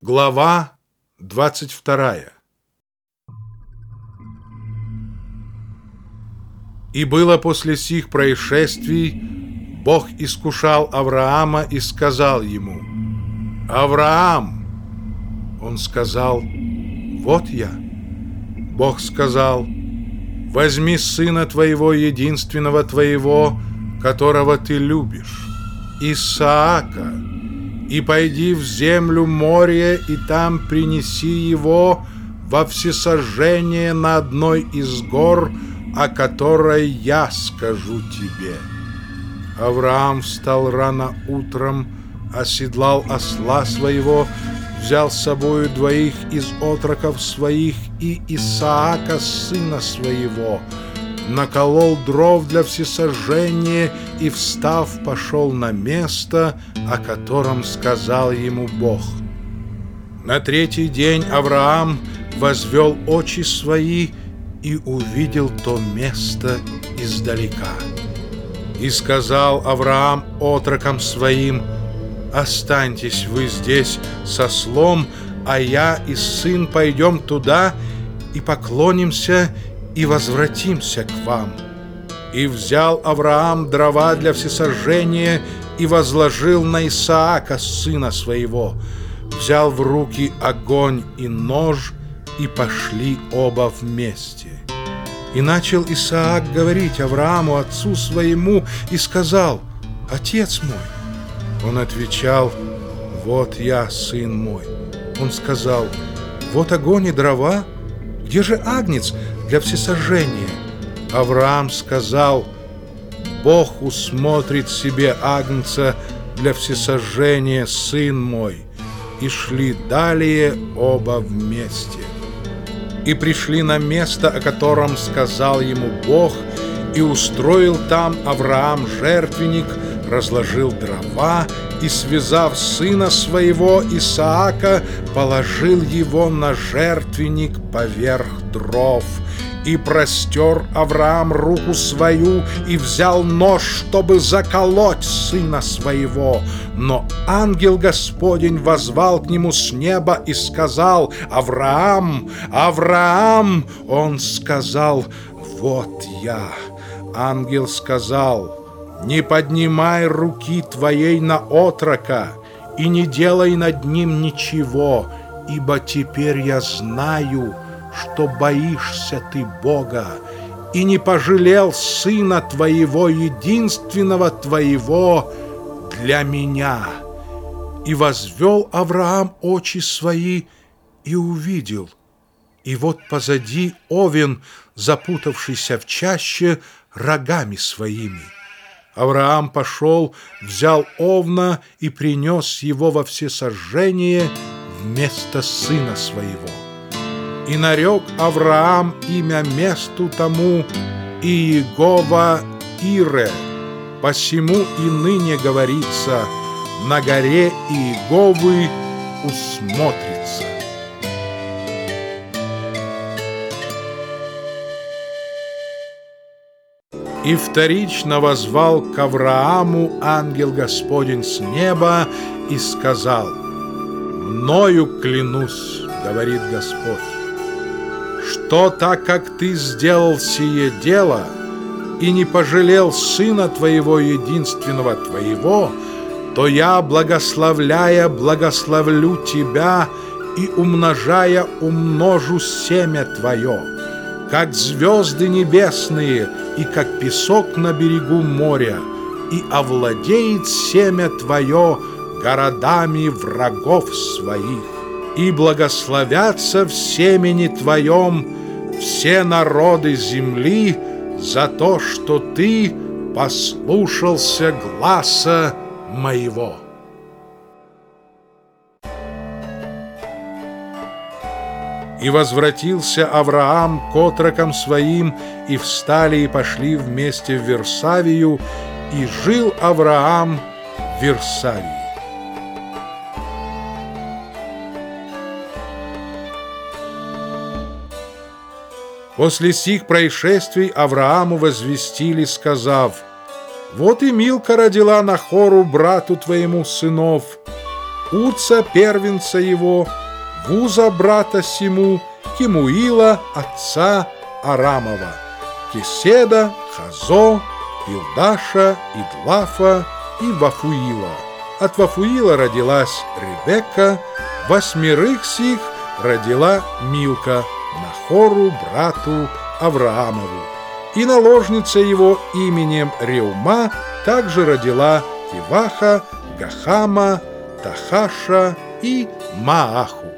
Глава 22 И было после сих происшествий, Бог искушал Авраама и сказал ему, «Авраам!» Он сказал, «Вот я». Бог сказал, «Возьми сына твоего, единственного твоего, которого ты любишь, Исаака, и пойди в землю море, и там принеси его во всесожжение на одной из гор, о которой я скажу тебе». Авраам встал рано утром, оседлал осла своего, взял с собою двоих из отроков своих и Исаака, сына своего, наколол дров для всесожжения и, встав, пошел на место, о котором сказал ему Бог. На третий день Авраам возвел очи свои и увидел то место издалека. И сказал Авраам отрокам своим, «Останьтесь вы здесь со слом, а я и сын пойдем туда и поклонимся и возвратимся к вам». И взял Авраам дрова для всесожжения и возложил на Исаака, сына своего. Взял в руки огонь и нож, и пошли оба вместе. И начал Исаак говорить Аврааму, отцу своему, и сказал, «Отец мой». Он отвечал, «Вот я, сын мой». Он сказал, «Вот огонь и дрова, где же агнец для всесожжения?» Авраам сказал, «Бог усмотрит себе агнца для всесожжения, сын мой». И шли далее оба вместе и пришли на место, о котором сказал ему Бог, и устроил там Авраам жертвенник, разложил дрова и, связав сына своего Исаака, положил его на жертвенник поверх дров – и простер Авраам руку свою и взял нож, чтобы заколоть сына своего. Но ангел Господень возвал к нему с неба и сказал, «Авраам, Авраам!» Он сказал, «Вот я». Ангел сказал, «Не поднимай руки твоей на отрока и не делай над ним ничего, ибо теперь я знаю, что боишься ты Бога и не пожалел сына твоего, единственного твоего, для меня. И возвел Авраам очи свои и увидел. И вот позади Овен, запутавшийся в чаще, рогами своими. Авраам пошел, взял Овна и принес его во всесожжение вместо сына своего. И нарек Авраам имя месту тому Иегова Ире. Посему и ныне говорится, на горе Иеговы усмотрится. И вторично возвал к Аврааму ангел Господень с неба и сказал, «Мною клянусь, — говорит Господь, что так как ты сделал сие дело и не пожалел сына твоего единственного твоего, то я, благословляя, благословлю тебя и, умножая, умножу семя твое, как звезды небесные и как песок на берегу моря, и овладеет семя твое городами врагов своих и благословятся в семени Твоем все народы земли за то, что Ты послушался гласа моего. И возвратился Авраам к отрокам своим, и встали и пошли вместе в Версавию, и жил Авраам в Версавии. После сих происшествий Аврааму возвестили, сказав, «Вот и Милка родила на хору брату твоему сынов». Уца, первенца его, Вуза, брата Симу, Кимуила, отца Арамова, Кеседа, Хазо, Илдаша, Идлафа и Вафуила. От Вафуила родилась Ребекка, восьмерых сих родила Милка, Нахору, брату Авраамову. И наложница его именем Реума также родила Тиваха, Гахама, Тахаша и Мааху.